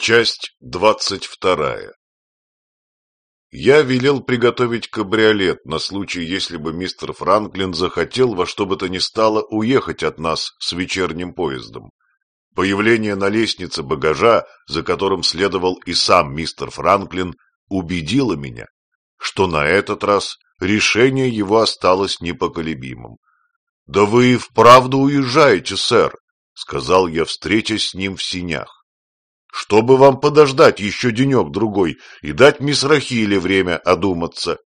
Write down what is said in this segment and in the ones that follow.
Часть двадцать вторая Я велел приготовить кабриолет на случай, если бы мистер Франклин захотел во что бы то ни стало уехать от нас с вечерним поездом. Появление на лестнице багажа, за которым следовал и сам мистер Франклин, убедило меня, что на этот раз решение его осталось непоколебимым. — Да вы и вправду уезжаете, сэр, — сказал я, встретясь с ним в синях чтобы вам подождать еще денек-другой и дать мисс Рахиле время одуматься.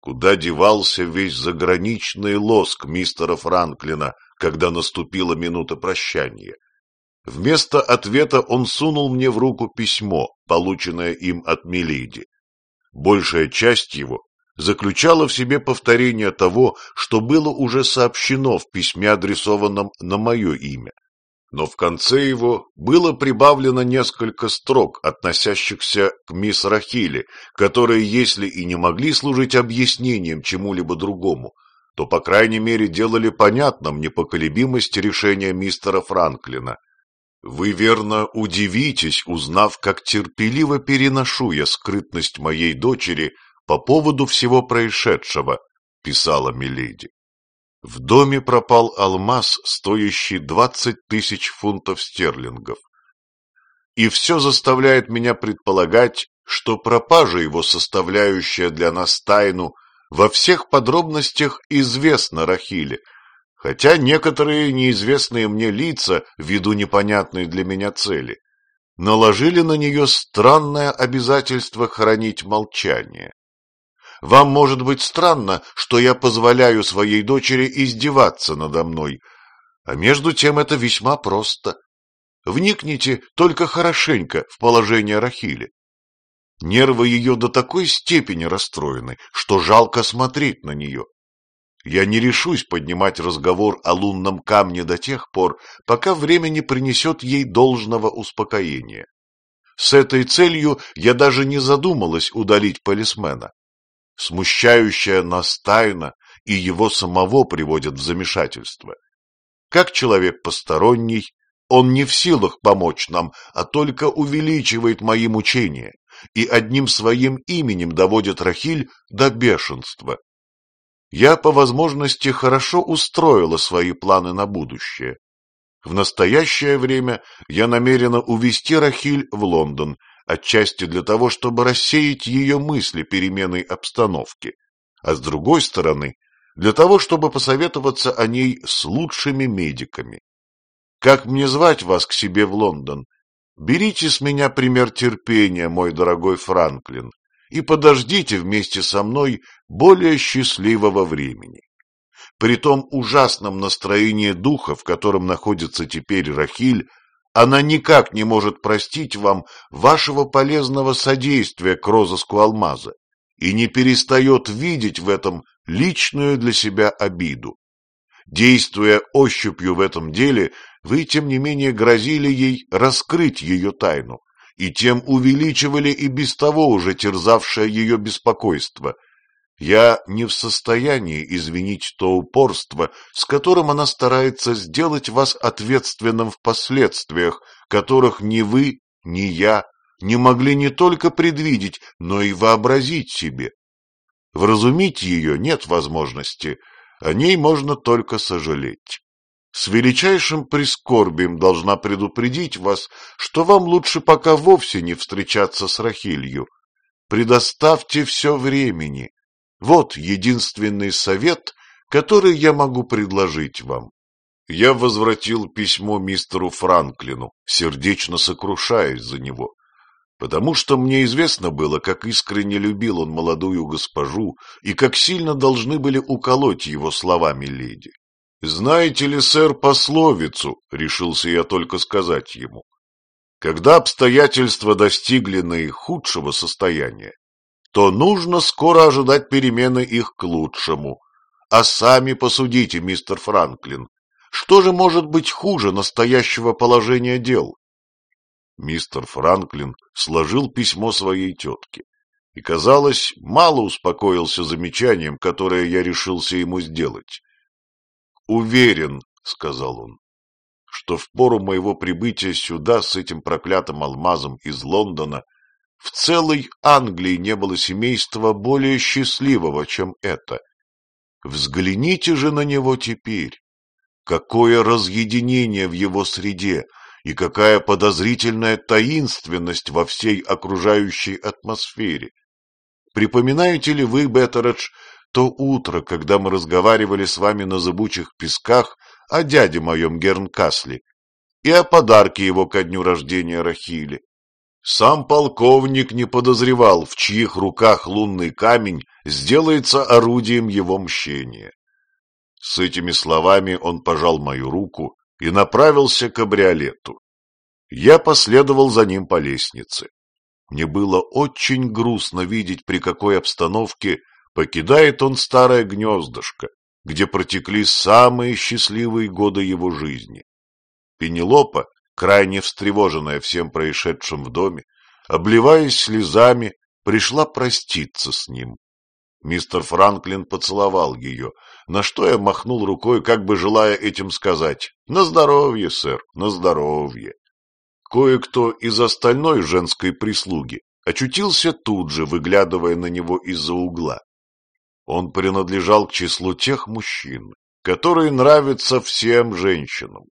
Куда девался весь заграничный лоск мистера Франклина, когда наступила минута прощания? Вместо ответа он сунул мне в руку письмо, полученное им от Мелиди. Большая часть его заключала в себе повторение того, что было уже сообщено в письме, адресованном на мое имя но в конце его было прибавлено несколько строк, относящихся к мисс Рахиле, которые, если и не могли служить объяснением чему-либо другому, то, по крайней мере, делали понятным непоколебимость решения мистера Франклина. «Вы, верно, удивитесь, узнав, как терпеливо переношу я скрытность моей дочери по поводу всего происшедшего», — писала Миледи. В доме пропал алмаз, стоящий двадцать тысяч фунтов стерлингов. И все заставляет меня предполагать, что пропажа его, составляющая для нас тайну, во всех подробностях известна Рахиле, хотя некоторые неизвестные мне лица, ввиду непонятной для меня цели, наложили на нее странное обязательство хранить молчание. Вам может быть странно, что я позволяю своей дочери издеваться надо мной, а между тем это весьма просто. Вникните только хорошенько в положение Рахили. Нервы ее до такой степени расстроены, что жалко смотреть на нее. Я не решусь поднимать разговор о лунном камне до тех пор, пока время не принесет ей должного успокоения. С этой целью я даже не задумалась удалить полисмена смущающая нас тайна и его самого приводит в замешательство. Как человек посторонний, он не в силах помочь нам, а только увеличивает мои мучения и одним своим именем доводит Рахиль до бешенства. Я, по возможности, хорошо устроила свои планы на будущее. В настоящее время я намерена увезти Рахиль в Лондон отчасти для того, чтобы рассеять ее мысли переменой обстановки, а с другой стороны, для того, чтобы посоветоваться о ней с лучшими медиками. Как мне звать вас к себе в Лондон? Берите с меня пример терпения, мой дорогой Франклин, и подождите вместе со мной более счастливого времени. При том ужасном настроении духа, в котором находится теперь Рахиль, она никак не может простить вам вашего полезного содействия к розыску алмаза и не перестает видеть в этом личную для себя обиду. Действуя ощупью в этом деле, вы, тем не менее, грозили ей раскрыть ее тайну, и тем увеличивали и без того уже терзавшее ее беспокойство, я не в состоянии извинить то упорство, с которым она старается сделать вас ответственным в последствиях, которых ни вы, ни я не могли не только предвидеть, но и вообразить себе. Вразумить ее нет возможности, о ней можно только сожалеть. С величайшим прискорбием должна предупредить вас, что вам лучше пока вовсе не встречаться с Рахилью. Предоставьте все времени, вот единственный совет, который я могу предложить вам. Я возвратил письмо мистеру Франклину, сердечно сокрушаясь за него, потому что мне известно было, как искренне любил он молодую госпожу и как сильно должны были уколоть его словами леди. «Знаете ли, сэр, пословицу?» — решился я только сказать ему. «Когда обстоятельства достигли наихудшего состояния, то нужно скоро ожидать перемены их к лучшему. А сами посудите, мистер Франклин, что же может быть хуже настоящего положения дел? Мистер Франклин сложил письмо своей тетке и, казалось, мало успокоился замечанием, которое я решился ему сделать. «Уверен», — сказал он, — что в пору моего прибытия сюда с этим проклятым алмазом из Лондона в целой Англии не было семейства более счастливого, чем это. Взгляните же на него теперь. Какое разъединение в его среде и какая подозрительная таинственность во всей окружающей атмосфере. Припоминаете ли вы, Беттередж, то утро, когда мы разговаривали с вами на зыбучих песках о дяде моем Гернкасле и о подарке его ко дню рождения Рахили? Сам полковник не подозревал, в чьих руках лунный камень сделается орудием его мщения. С этими словами он пожал мою руку и направился к кабриолету. Я последовал за ним по лестнице. Мне было очень грустно видеть, при какой обстановке покидает он старое гнездышко, где протекли самые счастливые годы его жизни. Пенелопа, крайне встревоженная всем происшедшим в доме, обливаясь слезами, пришла проститься с ним. Мистер Франклин поцеловал ее, на что я махнул рукой, как бы желая этим сказать «На здоровье, сэр, на здоровье». Кое-кто из остальной женской прислуги очутился тут же, выглядывая на него из-за угла. Он принадлежал к числу тех мужчин, которые нравятся всем женщинам.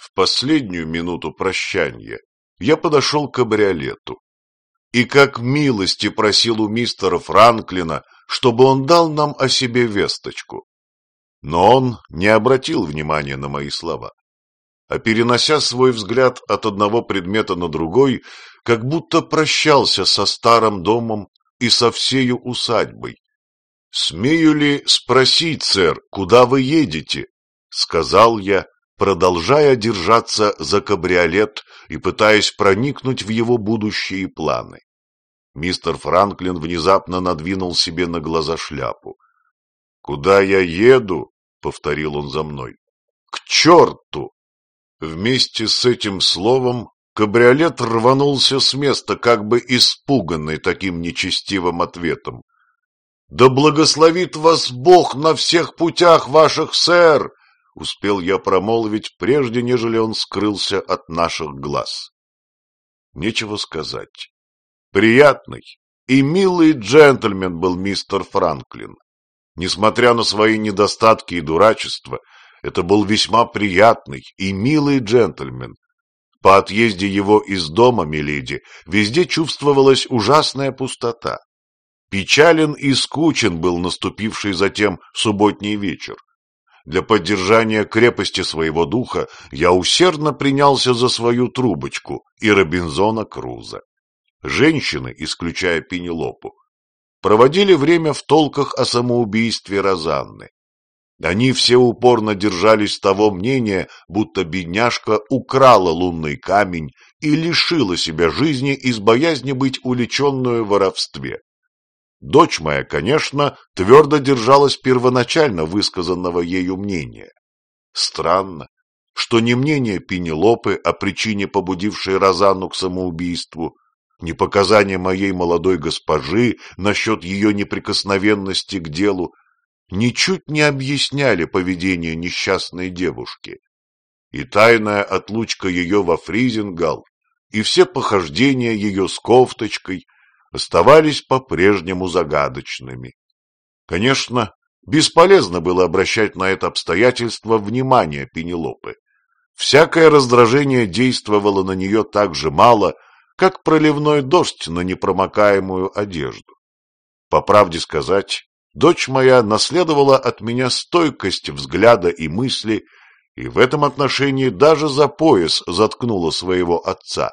В последнюю минуту прощания я подошел к кабриолету и как милости просил у мистера Франклина чтобы он дал нам о себе весточку. Но он не обратил внимания на мои слова, а перенося свой взгляд от одного предмета на другой, как будто прощался со старым домом и со всею усадьбой. «Смею ли спросить, сэр, куда вы едете?» — сказал я, продолжая держаться за кабриолет и пытаясь проникнуть в его будущие планы. Мистер Франклин внезапно надвинул себе на глаза шляпу. — Куда я еду? — повторил он за мной. — К черту! Вместе с этим словом кабриолет рванулся с места, как бы испуганный таким нечестивым ответом. — Да благословит вас Бог на всех путях ваших, сэр! — успел я промолвить, прежде нежели он скрылся от наших глаз. Нечего сказать. Приятный и милый джентльмен был мистер Франклин. Несмотря на свои недостатки и дурачество, это был весьма приятный и милый джентльмен. По отъезде его из дома, миледи, везде чувствовалась ужасная пустота. Печален и скучен был наступивший затем субботний вечер. Для поддержания крепости своего духа я усердно принялся за свою трубочку и Робинзона Круза. Женщины, исключая Пенелопу, проводили время в толках о самоубийстве Розанны. Они все упорно держались того мнения, будто бедняжка украла лунный камень и лишила себя жизни из боязни быть уличенную в воровстве. Дочь моя, конечно, твердо держалась первоначально высказанного ею мнения. Странно, что не мнение Пенелопы о причине, побудившей Розанну к самоубийству, ни показания моей молодой госпожи насчет ее неприкосновенности к делу ничуть не объясняли поведение несчастной девушки. И тайная отлучка ее во Фризингал, и все похождения ее с кофточкой оставались по-прежнему загадочными. Конечно, бесполезно было обращать на это обстоятельство внимание Пенелопы. Всякое раздражение действовало на нее так же мало, как проливной дождь на непромокаемую одежду. По правде сказать, дочь моя наследовала от меня стойкость взгляда и мысли, и в этом отношении даже за пояс заткнула своего отца.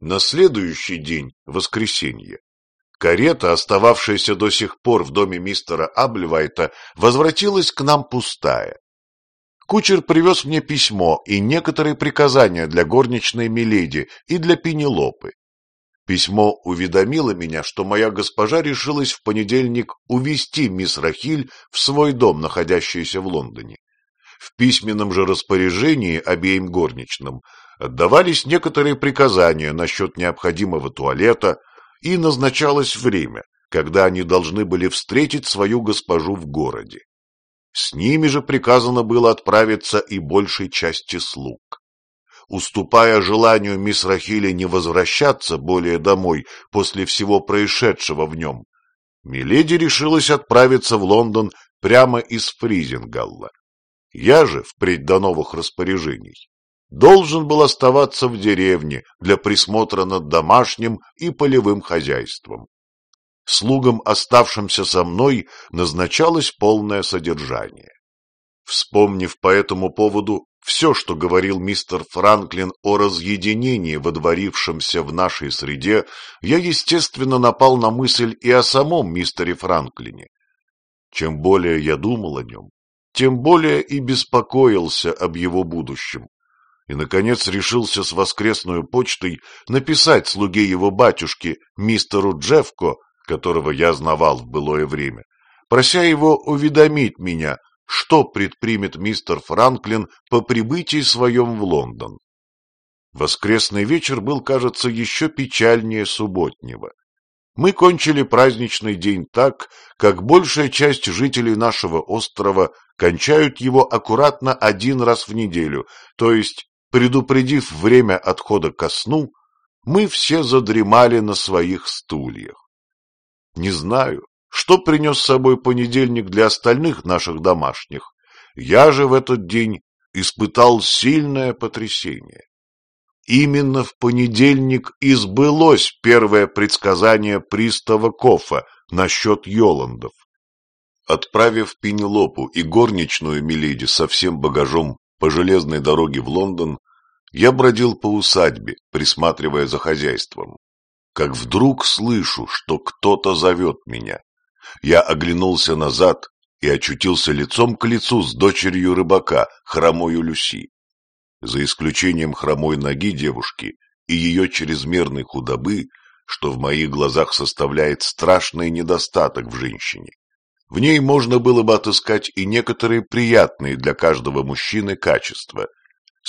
На следующий день, воскресенье, карета, остававшаяся до сих пор в доме мистера Абльвайта, возвратилась к нам пустая. Кучер привез мне письмо и некоторые приказания для горничной Миледи и для Пенелопы. Письмо уведомило меня, что моя госпожа решилась в понедельник увезти мисс Рахиль в свой дом, находящийся в Лондоне. В письменном же распоряжении обеим горничным отдавались некоторые приказания насчет необходимого туалета и назначалось время, когда они должны были встретить свою госпожу в городе. С ними же приказано было отправиться и большей части слуг. уступая желанию мисс Рахили не возвращаться более домой после всего происшедшего в нем, Миледи решилась отправиться в Лондон прямо из Фризингалла. Я же, впредь до новых распоряжений, должен был оставаться в деревне для присмотра над домашним и полевым хозяйством. Слугам, оставшимся со мной, назначалось полное содержание. Вспомнив по этому поводу все, что говорил мистер Франклин о разъединении, водворившемся в нашей среде, я, естественно, напал на мысль и о самом мистере Франклине. Чем более я думал о нем, тем более и беспокоился об его будущем. И, наконец, решился с воскресной почтой написать слуге его батюшки, мистеру Джефко, которого я знавал в былое время, прося его уведомить меня что предпримет мистер Франклин по прибытии своем в Лондон. Воскресный вечер был, кажется, еще печальнее субботнего. Мы кончили праздничный день так, как большая часть жителей нашего острова кончают его аккуратно один раз в неделю, то есть, предупредив время отхода ко сну, мы все задремали на своих стульях. Не знаю, что принес с собой понедельник для остальных наших домашних, я же в этот день испытал сильное потрясение. Именно в понедельник избылось первое предсказание пристава Кофа насчет Йоландов. Отправив Пенелопу и горничную Миледи со всем багажом по железной дороге в Лондон, я бродил по усадьбе, присматривая за хозяйством. Как вдруг слышу, что кто-то зовет меня я оглянулся назад и очутился лицом к лицу с дочерью рыбака, хромою Люси. За исключением хромой ноги девушки и ее чрезмерной худобы, что в моих глазах составляет страшный недостаток в женщине. В ней можно было бы отыскать и некоторые приятные для каждого мужчины качества.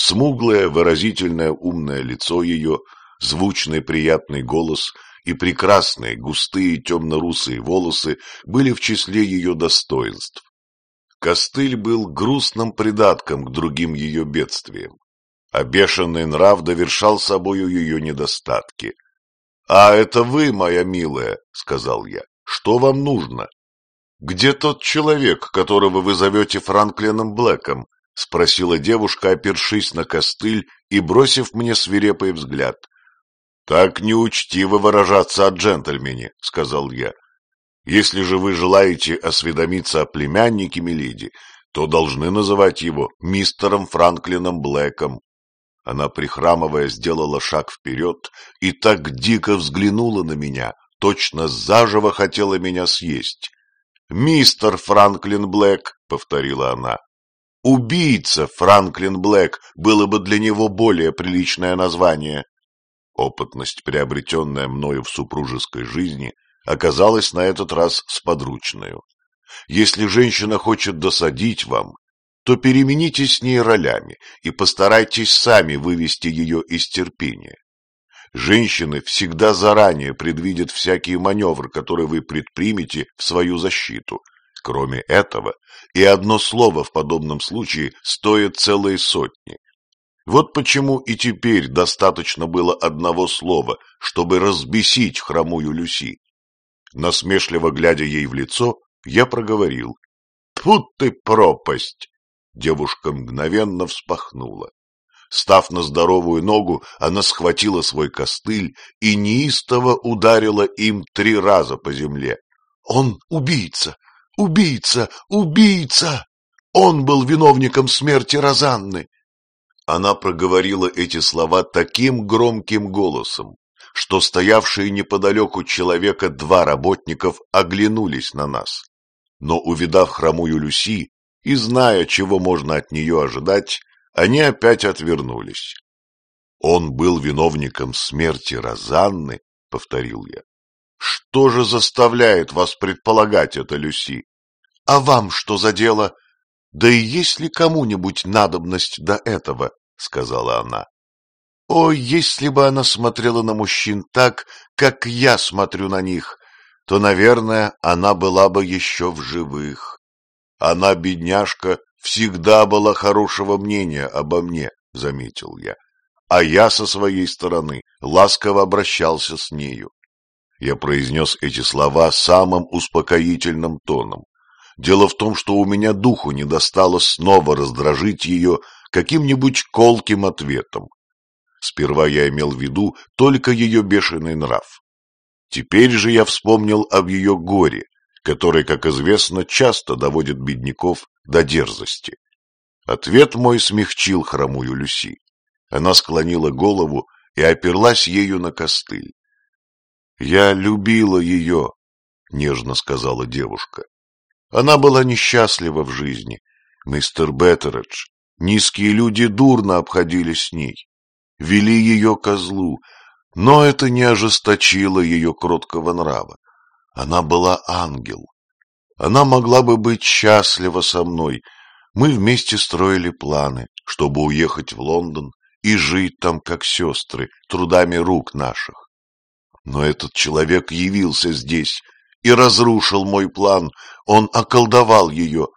Смуглое, выразительное, умное лицо ее, звучный приятный голос — и прекрасные густые темно-русые волосы были в числе ее достоинств. Костыль был грустным придатком к другим ее бедствиям, а бешеный нрав довершал собою ее недостатки. — А это вы, моя милая, — сказал я, — что вам нужно? — Где тот человек, которого вы зовете Франклином Блэком? — спросила девушка, опершись на костыль и бросив мне свирепый взгляд. «Так неучтиво выражаться о джентльмене», — сказал я. «Если же вы желаете осведомиться о племяннике Мелиди, то должны называть его мистером Франклином Блэком». Она, прихрамывая, сделала шаг вперед и так дико взглянула на меня, точно заживо хотела меня съесть. «Мистер Франклин Блэк», — повторила она. «Убийца Франклин Блэк» было бы для него более приличное название. Опытность, приобретенная мною в супружеской жизни, оказалась на этот раз сподручной. Если женщина хочет досадить вам, то переменитесь с ней ролями и постарайтесь сами вывести ее из терпения. Женщины всегда заранее предвидят всякие маневры, которые вы предпримете в свою защиту. Кроме этого, и одно слово в подобном случае стоит целые сотни. Вот почему и теперь достаточно было одного слова, чтобы разбесить хромую Люси. Насмешливо глядя ей в лицо, я проговорил. «Тьфу ты пропасть!» Девушка мгновенно вспахнула. Став на здоровую ногу, она схватила свой костыль и неистово ударила им три раза по земле. «Он убийца! Убийца! Убийца! Он был виновником смерти Розанны! Она проговорила эти слова таким громким голосом, что стоявшие неподалеку человека два работников оглянулись на нас. Но, увидав хромую Люси и зная, чего можно от нее ожидать, они опять отвернулись. «Он был виновником смерти Розанны», — повторил я. «Что же заставляет вас предполагать это, Люси? А вам что за дело? Да и есть ли кому-нибудь надобность до этого?» — сказала она. О, если бы она смотрела на мужчин так, как я смотрю на них, то, наверное, она была бы еще в живых. Она, бедняжка, всегда была хорошего мнения обо мне, — заметил я. а я со своей стороны ласково обращался с нею. Я произнес эти слова самым успокоительным тоном. Дело в том, что у меня духу не достало снова раздражить ее каким-нибудь колким ответом. Сперва я имел в виду только ее бешеный нрав. Теперь же я вспомнил об ее горе, которое, как известно, часто доводит бедняков до дерзости. Ответ мой смягчил хромую Люси. Она склонила голову и оперлась ею на костыль. «Я любила ее», — нежно сказала девушка. Она была несчастлива в жизни. Мистер Беттередж, низкие люди дурно обходились с ней, вели ее козлу, но это не ожесточило ее кроткого нрава. Она была ангел. Она могла бы быть счастлива со мной. Мы вместе строили планы, чтобы уехать в Лондон и жить там, как сестры, трудами рук наших. Но этот человек явился здесь и разрушил мой план. Он околдовал ее.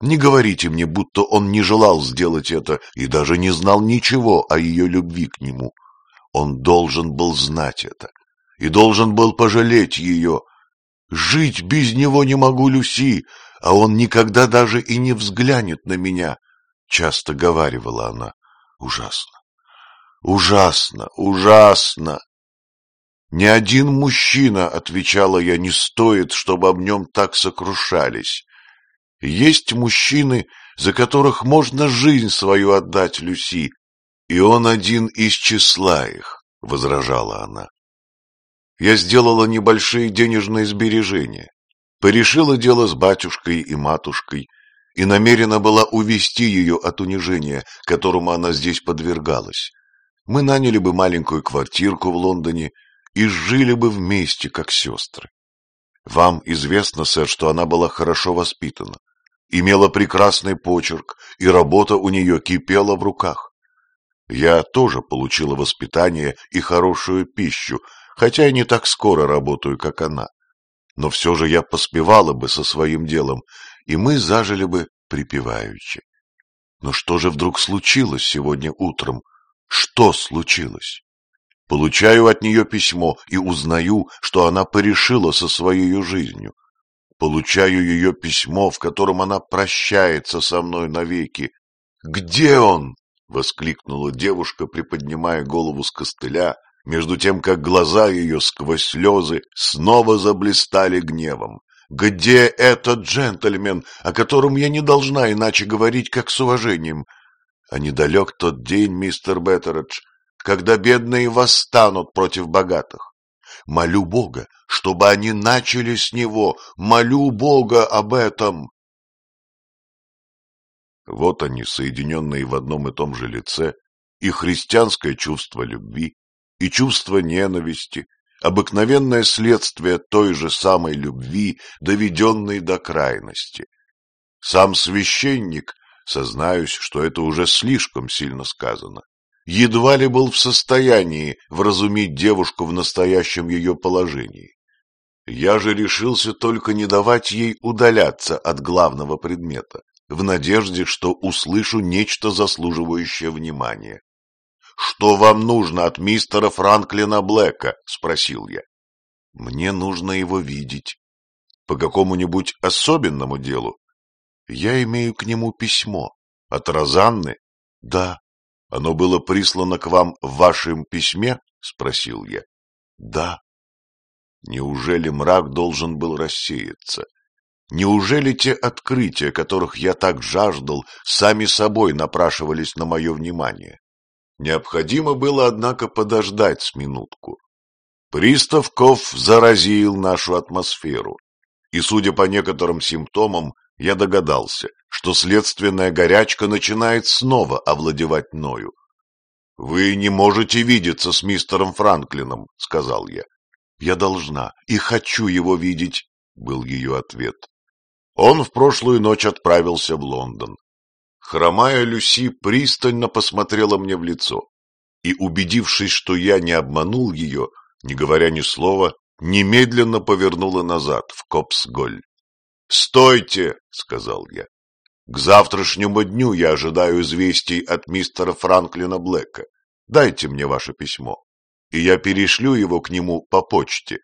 Не говорите мне, будто он не желал сделать это и даже не знал ничего о ее любви к нему. Он должен был знать это и должен был пожалеть ее. Жить без него не могу, Люси, а он никогда даже и не взглянет на меня, — часто говаривала она. Ужасно, ужасно, ужасно. Ни один мужчина, — отвечала я, — не стоит, чтобы об нем так сокрушались. Есть мужчины, за которых можно жизнь свою отдать, Люси, и он один из числа их, — возражала она. Я сделала небольшие денежные сбережения, порешила дело с батюшкой и матушкой и намерена была увести ее от унижения, которому она здесь подвергалась. Мы наняли бы маленькую квартирку в Лондоне и жили бы вместе, как сестры. Вам известно, сэр, что она была хорошо воспитана, имела прекрасный почерк, и работа у нее кипела в руках. Я тоже получила воспитание и хорошую пищу, хотя и не так скоро работаю, как она. Но все же я поспевала бы со своим делом, и мы зажили бы припеваючи. Но что же вдруг случилось сегодня утром? Что случилось? Получаю от нее письмо и узнаю, что она порешила со своей жизнью. Получаю ее письмо, в котором она прощается со мной навеки. «Где он?» — воскликнула девушка, приподнимая голову с костыля между тем как глаза ее сквозь слезы снова заблистали гневом. «Где этот джентльмен, о котором я не должна иначе говорить, как с уважением? А недалек тот день, мистер Беттередж, когда бедные восстанут против богатых. Молю Бога, чтобы они начали с него, молю Бога об этом!» Вот они, соединенные в одном и том же лице, и христианское чувство любви, и чувство ненависти, обыкновенное следствие той же самой любви, доведенной до крайности. Сам священник, сознаюсь, что это уже слишком сильно сказано, едва ли был в состоянии вразумить девушку в настоящем ее положении. Я же решился только не давать ей удаляться от главного предмета, в надежде, что услышу нечто заслуживающее внимания. «Что вам нужно от мистера Франклина Блэка?» — спросил я. «Мне нужно его видеть. По какому-нибудь особенному делу? Я имею к нему письмо. От Розанны? Да. Оно было прислано к вам в вашем письме?» — спросил я. «Да». Неужели мрак должен был рассеяться? Неужели те открытия, которых я так жаждал, сами собой напрашивались на мое внимание? Необходимо было, однако, подождать с минутку. Пристав Ков заразил нашу атмосферу, и, судя по некоторым симптомам, я догадался, что следственная горячка начинает снова овладевать мною. — Вы не можете видеться с мистером Франклином, — сказал я. — Я должна и хочу его видеть, — был ее ответ. Он в прошлую ночь отправился в Лондон. Хромая Люси пристально посмотрела мне в лицо и, убедившись, что я не обманул ее, не говоря ни слова, немедленно повернула назад, в Копсголь. «Стойте!» — сказал я. «К завтрашнему дню я ожидаю известий от мистера Франклина Блэка. Дайте мне ваше письмо, и я перешлю его к нему по почте.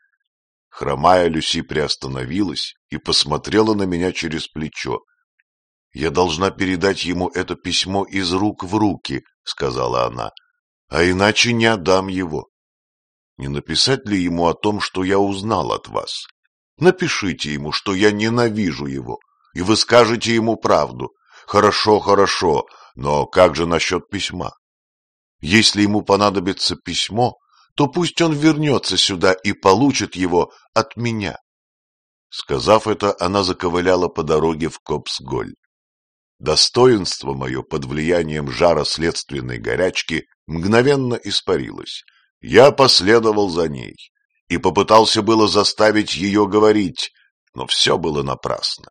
Хромая Люси приостановилась и посмотрела на меня через плечо. — Я должна передать ему это письмо из рук в руки, — сказала она, — а иначе не отдам его. Не написать ли ему о том, что я узнал от вас? Напишите ему, что я ненавижу его, и вы скажете ему правду. Хорошо, хорошо, но как же насчет письма? Если ему понадобится письмо, то пусть он вернется сюда и получит его от меня. Сказав это, она заковыляла по дороге в Копсголь. Достоинство мое под влиянием жара следственной горячки мгновенно испарилось. Я последовал за ней и попытался было заставить ее говорить, но все было напрасно.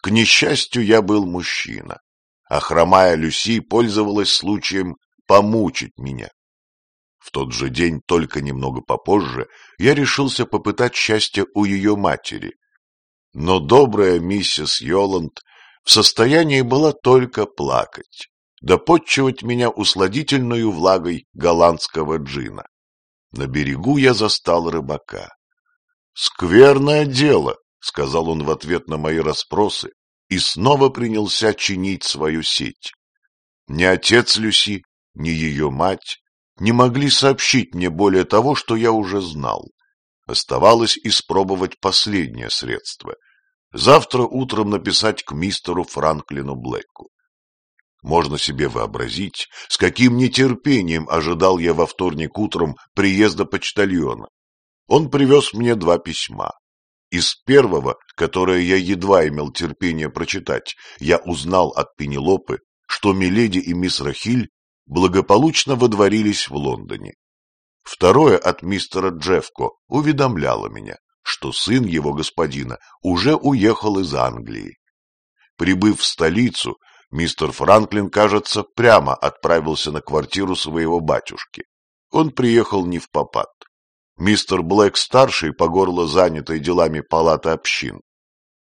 К несчастью, я был мужчина, а хромая Люси пользовалась случаем помучить меня. В тот же день, только немного попозже, я решился попытать счастье у ее матери. Но добрая миссис Йоланд в состоянии была только плакать, да подчивать меня усладительную влагой голландского джина. На берегу я застал рыбака. «Скверное дело», — сказал он в ответ на мои расспросы, и снова принялся чинить свою сеть. Ни отец Люси, ни ее мать не могли сообщить мне более того, что я уже знал. Оставалось испробовать последнее средство. Завтра утром написать к мистеру Франклину Блэку. Можно себе вообразить, с каким нетерпением ожидал я во вторник утром приезда почтальона. Он привез мне два письма. Из первого, которое я едва имел терпение прочитать, я узнал от Пенелопы, что Миледи и мисс Рахиль благополучно водворились в Лондоне. Второе от мистера Джефко уведомляло меня, что сын его господина уже уехал из Англии. Прибыв в столицу, Мистер Франклин, кажется, прямо отправился на квартиру своего батюшки. Он приехал не в попад. Мистер Блэк-старший, по горло занятый делами палаты общин,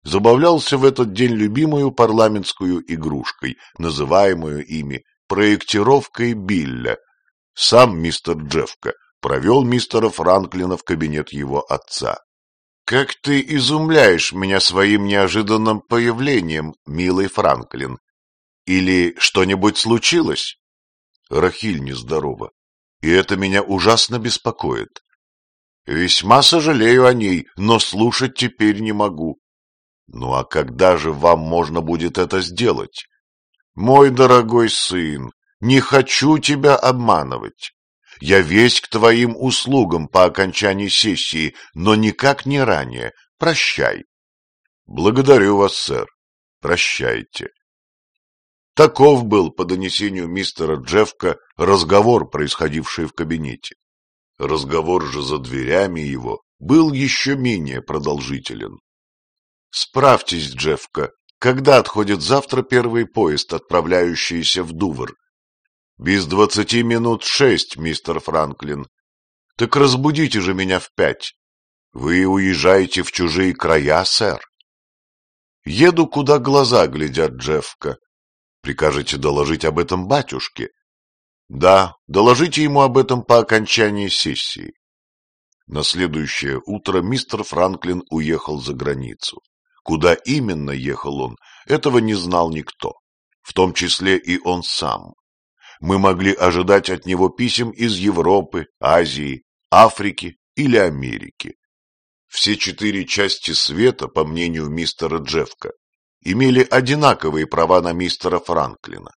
забавлялся в этот день любимую парламентскую игрушкой, называемую ими проектировкой Билля. Сам мистер Джефка провел мистера Франклина в кабинет его отца. «Как ты изумляешь меня своим неожиданным появлением, милый Франклин!» Или что-нибудь случилось? Рахиль нездорова, и это меня ужасно беспокоит. Весьма сожалею о ней, но слушать теперь не могу. Ну а когда же вам можно будет это сделать? Мой дорогой сын, не хочу тебя обманывать. Я весь к твоим услугам по окончании сессии, но никак не ранее. Прощай. Благодарю вас, сэр. Прощайте. Таков был, по донесению мистера Джефка, разговор, происходивший в кабинете. Разговор же за дверями его был еще менее продолжителен. «Справьтесь, Джефка, когда отходит завтра первый поезд, отправляющийся в Дувр?» «Без двадцати минут шесть, мистер Франклин. Так разбудите же меня в пять. Вы уезжаете в чужие края, сэр?» «Еду, куда глаза глядят, Джефка», Прикажете доложить об этом батюшке? Да, доложите ему об этом по окончании сессии. На следующее утро мистер Франклин уехал за границу. Куда именно ехал он, этого не знал никто, в том числе и он сам. Мы могли ожидать от него писем из Европы, Азии, Африки или Америки. Все четыре части света, по мнению мистера Джефка, имели одинаковые права на мистера Франклина.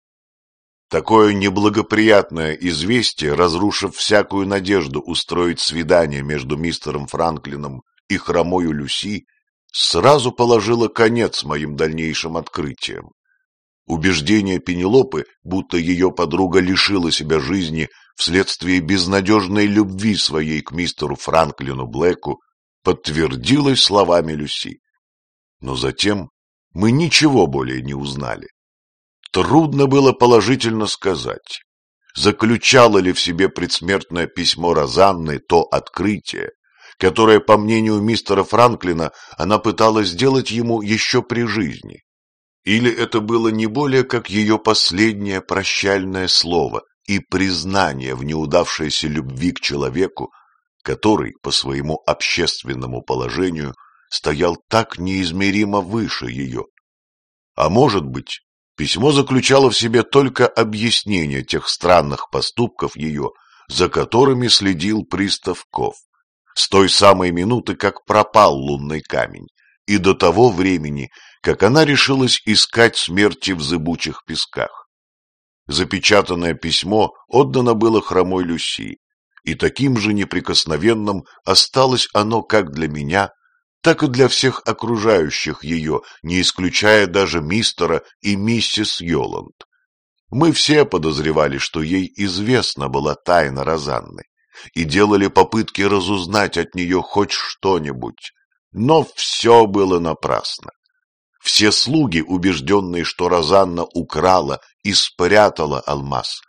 Такое неблагоприятное известие, разрушив всякую надежду устроить свидание между мистером Франклином и хромою Люси, сразу положило конец моим дальнейшим открытиям. Убеждение Пенелопы, будто ее подруга лишила себя жизни вследствие безнадежной любви своей к мистеру Франклину Блэку, подтвердилось словами Люси. Но затем мы ничего более не узнали. Трудно было положительно сказать, заключало ли в себе предсмертное письмо Розанны то открытие, которое, по мнению мистера Франклина, она пыталась сделать ему еще при жизни. Или это было не более как ее последнее прощальное слово, и признание в неудавшейся любви к человеку, который по своему общественному положению стоял так неизмеримо выше ее. А может быть, письмо заключало в себе только объяснение тех странных поступков ее, за которыми следил пристав Ков, с той самой минуты, как пропал лунный камень, и до того времени, как она решилась искать смерти в зыбучих песках. Запечатанное письмо отдано было хромой Люси, и таким же неприкосновенным осталось оно как для меня, так и для всех окружающих ее, не исключая даже мистера и миссис Йоланд. Мы все подозревали, что ей известна была тайна Розанны, и делали попытки разузнать от нее хоть что-нибудь, но все было напрасно. Все слуги, убежденные, что Розанна украла и спрятала алмаз,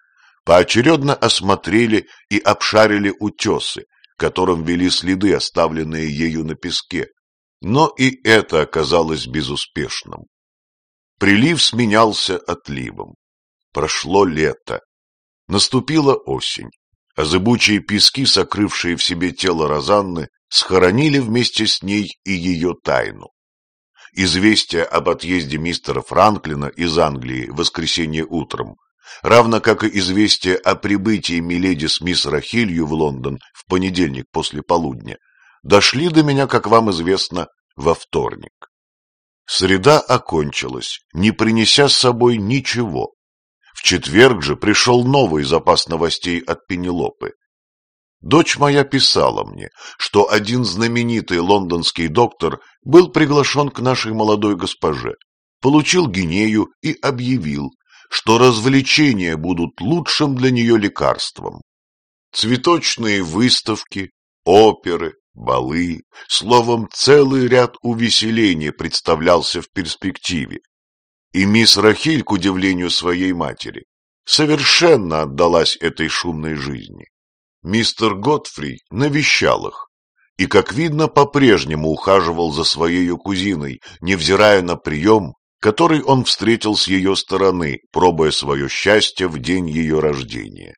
поочередно осмотрели и обшарили утесы, которым вели следы, оставленные ею на песке. Но и это оказалось безуспешным. Прилив сменялся отливом. Прошло лето. Наступила осень, а зыбучие пески, сокрывшие в себе тело Розанны, схоронили вместе с ней и ее тайну. Известие об отъезде мистера Франклина из Англии в воскресенье утром, равно как и известие о прибытии Миледи с мисс Рахилью в Лондон в понедельник после полудня, дошли до меня, как вам известно, во вторник. Среда окончилась, не принеся с собой ничего. В четверг же пришел новый запас новостей от Пенелопы. Дочь моя писала мне, что один знаменитый лондонский доктор был приглашен к нашей молодой госпоже, получил гинею и объявил, что развлечения будут лучшим для нее лекарством. Цветочные выставки, оперы, балы, словом, целый ряд увеселений представлялся в перспективе. И мисс Рахиль, к удивлению своей матери, совершенно отдалась этой шумной жизни. Мистер Готфри навещал их и, как видно, по-прежнему ухаживал за своей кузиной, невзирая на прием, который он встретил с ее стороны, пробуя свое счастье в день ее рождения.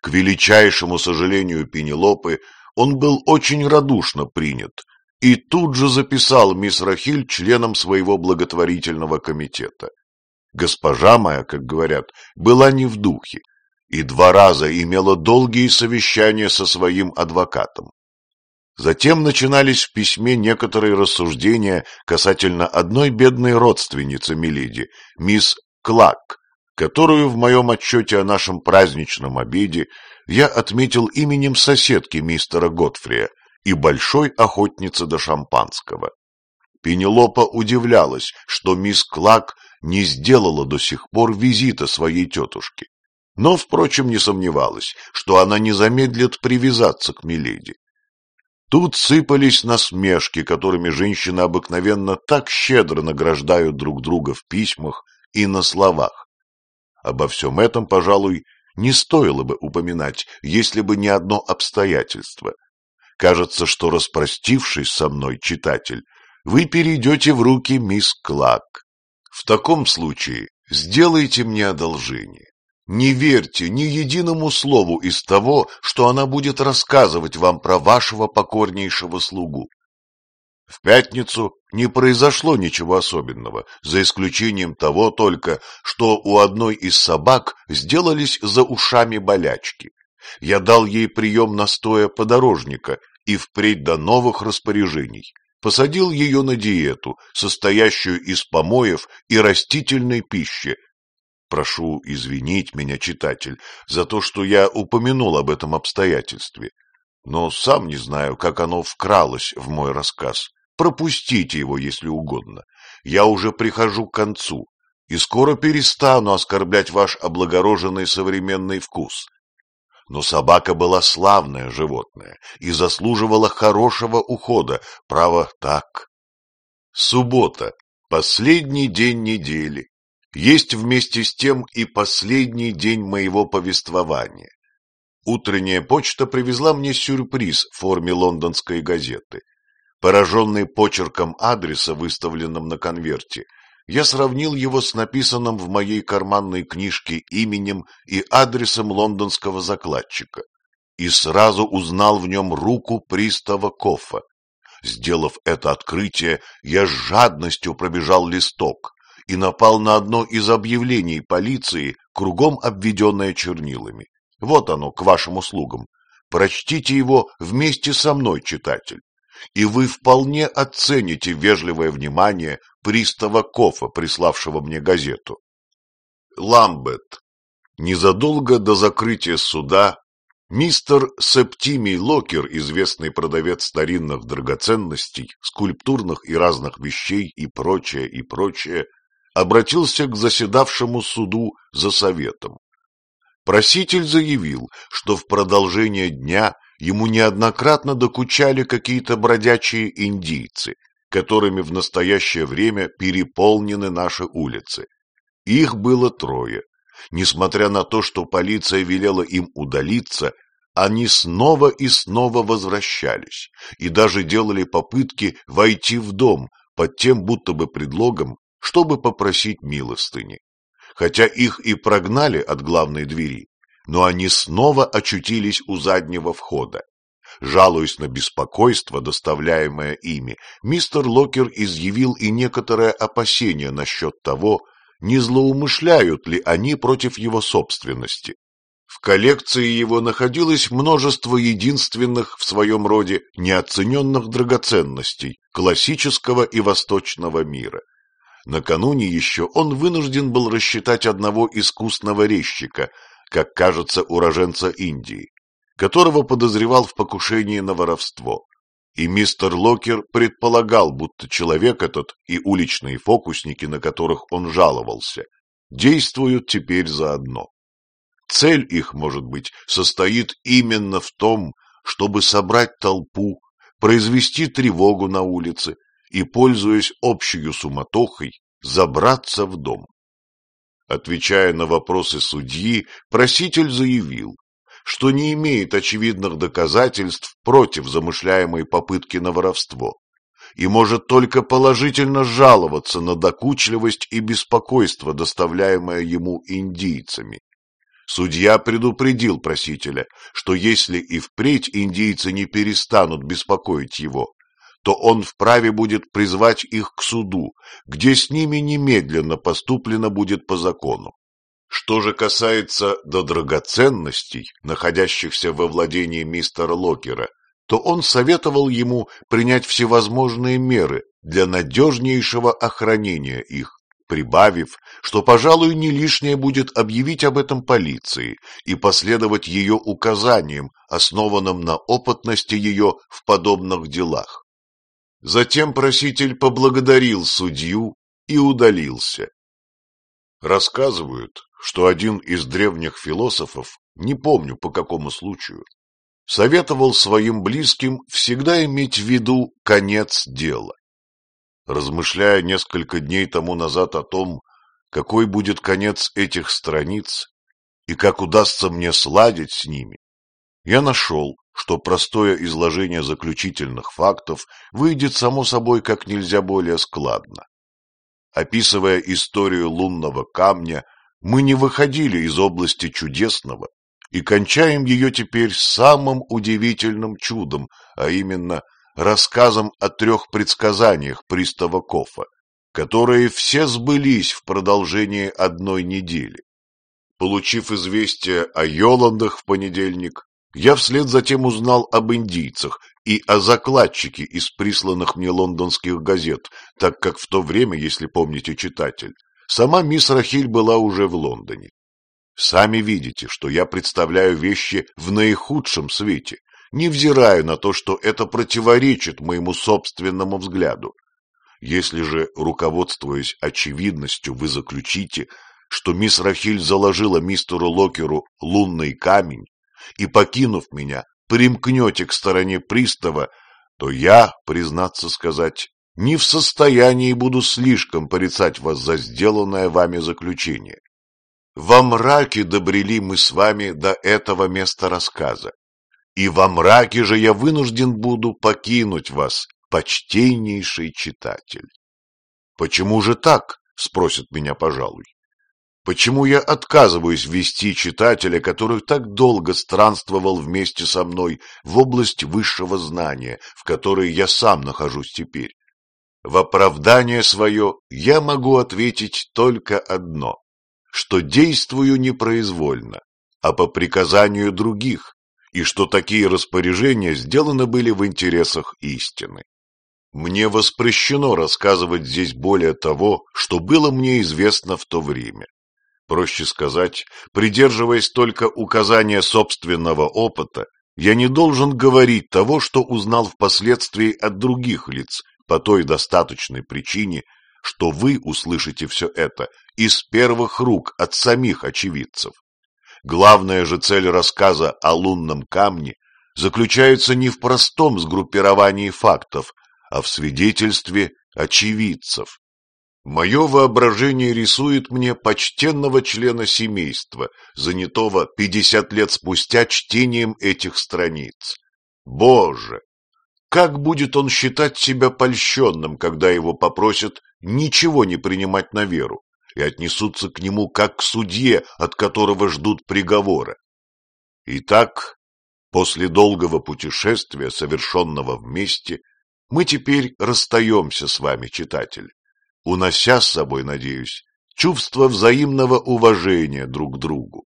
К величайшему сожалению Пенелопы он был очень радушно принят и тут же записал мисс Рахиль членом своего благотворительного комитета. Госпожа моя, как говорят, была не в духе, и два раза имела долгие совещания со своим адвокатом. Затем начинались в письме некоторые рассуждения касательно одной бедной родственницы Миледи, мисс Клак, которую в моем отчете о нашем праздничном обеде я отметил именем соседки мистера Готфрия и большой охотницы до шампанского. Пенелопа удивлялась, что мисс Клак не сделала до сих пор визита своей тетушке но, впрочем, не сомневалась, что она не замедлит привязаться к Миледи. Тут сыпались насмешки, которыми женщины обыкновенно так щедро награждают друг друга в письмах и на словах. Обо всем этом, пожалуй, не стоило бы упоминать, если бы не одно обстоятельство. Кажется, что, распростившись со мной, читатель, вы перейдете в руки мисс Клак. В таком случае сделайте мне одолжение. Не верьте ни единому слову из того, что она будет рассказывать вам про вашего покорнейшего слугу. В пятницу не произошло ничего особенного, за исключением того только, что у одной из собак сделались за ушами болячки. Я дал ей прием настоя подорожника и впредь до новых распоряжений. Посадил ее на диету, состоящую из помоев и растительной пищи, Прошу извинить меня, читатель, за то, что я упомянул об этом обстоятельстве, но сам не знаю, как оно вкралось в мой рассказ. Пропустите его, если угодно. Я уже прихожу к концу и скоро перестану оскорблять ваш облагороженный современный вкус. Но собака была славное животное и заслуживала хорошего ухода, право так. Суббота, последний день недели, есть вместе с тем и последний день моего повествования. Утренняя почта привезла мне сюрприз в форме лондонской газеты. Пораженный почерком адреса, выставленным на конверте, я сравнил его с написанным в моей карманной книжке именем и адресом лондонского закладчика и сразу узнал в нем руку пристава Кофа. Сделав это открытие, я с жадностью пробежал листок и напал на одно из объявлений полиции, кругом обведенное чернилами. Вот оно, к вашим услугам. Прочтите его вместе со мной, читатель, и вы вполне оцените вежливое внимание пристава Кофа, приславшего мне газету. Ламбет. Незадолго до закрытия суда Мистер Септимий Локер, известный продавец старинных драгоценностей, скульптурных и разных вещей и прочее, и прочее, обратился к заседавшему суду за советом. Проситель заявил, что в продолжение дня ему неоднократно докучали какие-то бродячие индийцы, которыми в настоящее время переполнены наши улицы. Их было трое. Несмотря на то, что полиция велела им удалиться, они снова и снова возвращались и даже делали попытки войти в дом под тем будто бы предлогом, чтобы попросить милостыни. Хотя их и прогнали от главной двери, но они снова очутились у заднего входа. Жалуясь на беспокойство, доставляемое ими, мистер Локер изъявил и некоторое опасение насчет того, не злоумышляют ли они против его собственности. В коллекции его находилось множество единственных в своем роде неоцененных драгоценностей классического и восточного мира. Накануне еще он вынужден был рассчитать одного искусного резчика, как кажется, уроженца Индии, которого подозревал в покушении на воровство. И мистер Локер предполагал, будто человек этот и уличные фокусники, на которых он жаловался, действуют теперь заодно. Цель их, может быть, состоит именно в том, чтобы собрать толпу, произвести тревогу на улице и, пользуясь общей суматохой, забраться в дом. Отвечая на вопросы судьи, проситель заявил, что не имеет очевидных доказательств против замышляемой попытки на воровство и может только положительно жаловаться на докучливость и беспокойство, доставляемое ему индийцами. Судья предупредил просителя, что если и впредь индийцы не перестанут беспокоить его, то он вправе будет призвать их к суду, где с ними немедленно поступлено будет по закону. Что же касается до драгоценностей, находящихся во владении мистера Локера, то он советовал ему принять всевозможные меры для надежнейшего охранения их прибавив, что, пожалуй, не лишнее будет объявить об этом полиции и последовать ее указаниям, основанным на опытности ее в подобных делах. Затем проситель поблагодарил судью и удалился. Рассказывают, что один из древних философов, не помню по какому случаю, советовал своим близким всегда иметь в виду конец дела размышляя несколько дней тому назад о том, какой будет конец этих страниц и как удастся мне сладить с ними, я нашел, что простое изложение заключительных фактов выйдет само собой как нельзя более складно. Описывая историю лунного камня, мы не выходили из области чудесного и кончаем ее теперь самым удивительным чудом, а именно рассказом о трех предсказаниях пристава Кофа, которые все сбылись в продолжении одной недели. Получив известие о Йоландах в понедельник, я вслед затем узнал об индийцах и о закладчике из присланных мне лондонских газет, так как в то время, если помните читатель, сама мисс Рахиль была уже в Лондоне. Сами видите, что я представляю вещи в наихудшем свете, невзирая на то, что это противоречит моему собственному взгляду. Если же, руководствуясь очевидностью, вы заключите, что мисс Рахиль заложила мистеру Локеру лунный камень и, покинув меня, примкнете к стороне пристава, то я, признаться сказать, не в состоянии буду слишком порицать вас за сделанное вами заключение. Во мраке добрели мы с вами до этого места рассказа и во мраке же я вынужден буду покинуть вас, почтеннейший читатель. Почему же так? спросит меня, пожалуй. Почему я отказываюсь вести читателя, который так долго странствовал вместе со мной в область высшего знания, в которой я сам нахожусь теперь? В оправдание свое я могу ответить только одно, что действую непроизвольно, а по приказанию других, и что такие распоряжения сделаны были в интересах истины. Мне воспрещено рассказывать здесь более того, что было мне известно в то время. Проще сказать, придерживаясь только указания собственного опыта, я не должен говорить того, что узнал впоследствии от других лиц, по той достаточной причине, что вы услышите все это из первых рук от самих очевидцев. Главная же цель рассказа о лунном камне заключается не в простом сгруппировании фактов, а в свидетельстве очевидцев. Мое воображение рисует мне почтенного члена семейства, занятого пятьдесят лет спустя чтением этих страниц. Боже! Как будет он считать себя польщенным, когда его попросят ничего не принимать на веру и отнесутся к нему как к судье, от которого ждут приговора? Итак, после долгого путешествия, совершенного вместе, мы теперь расстаемся с вами, читатель унося с собой, надеюсь, чувство взаимного уважения друг к другу.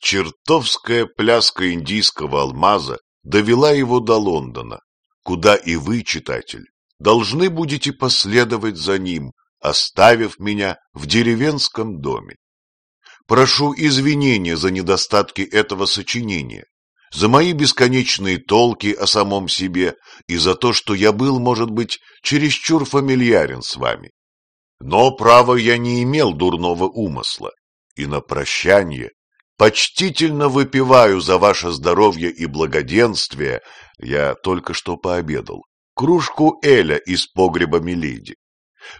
Чертовская пляска индийского алмаза довела его до Лондона, куда и вы, читатель, должны будете последовать за ним, оставив меня в деревенском доме. Прошу извинения за недостатки этого сочинения, за мои бесконечные толки о самом себе и за то, что я был, может быть, чересчур фамильярен с вами. Но, право, я не имел дурного умысла, и на прощание почтительно выпиваю за ваше здоровье и благоденствие, я только что пообедал, кружку Эля из погреба Миледи.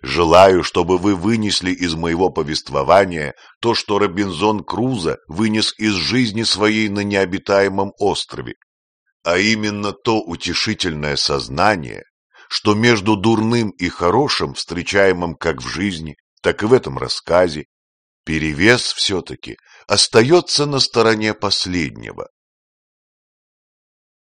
Желаю, чтобы вы вынесли из моего повествования то, что Робинзон Крузо вынес из жизни своей на необитаемом острове, а именно то утешительное сознание, что между дурным и хорошим, встречаемым как в жизни, так и в этом рассказе, перевес все-таки остается на стороне последнего.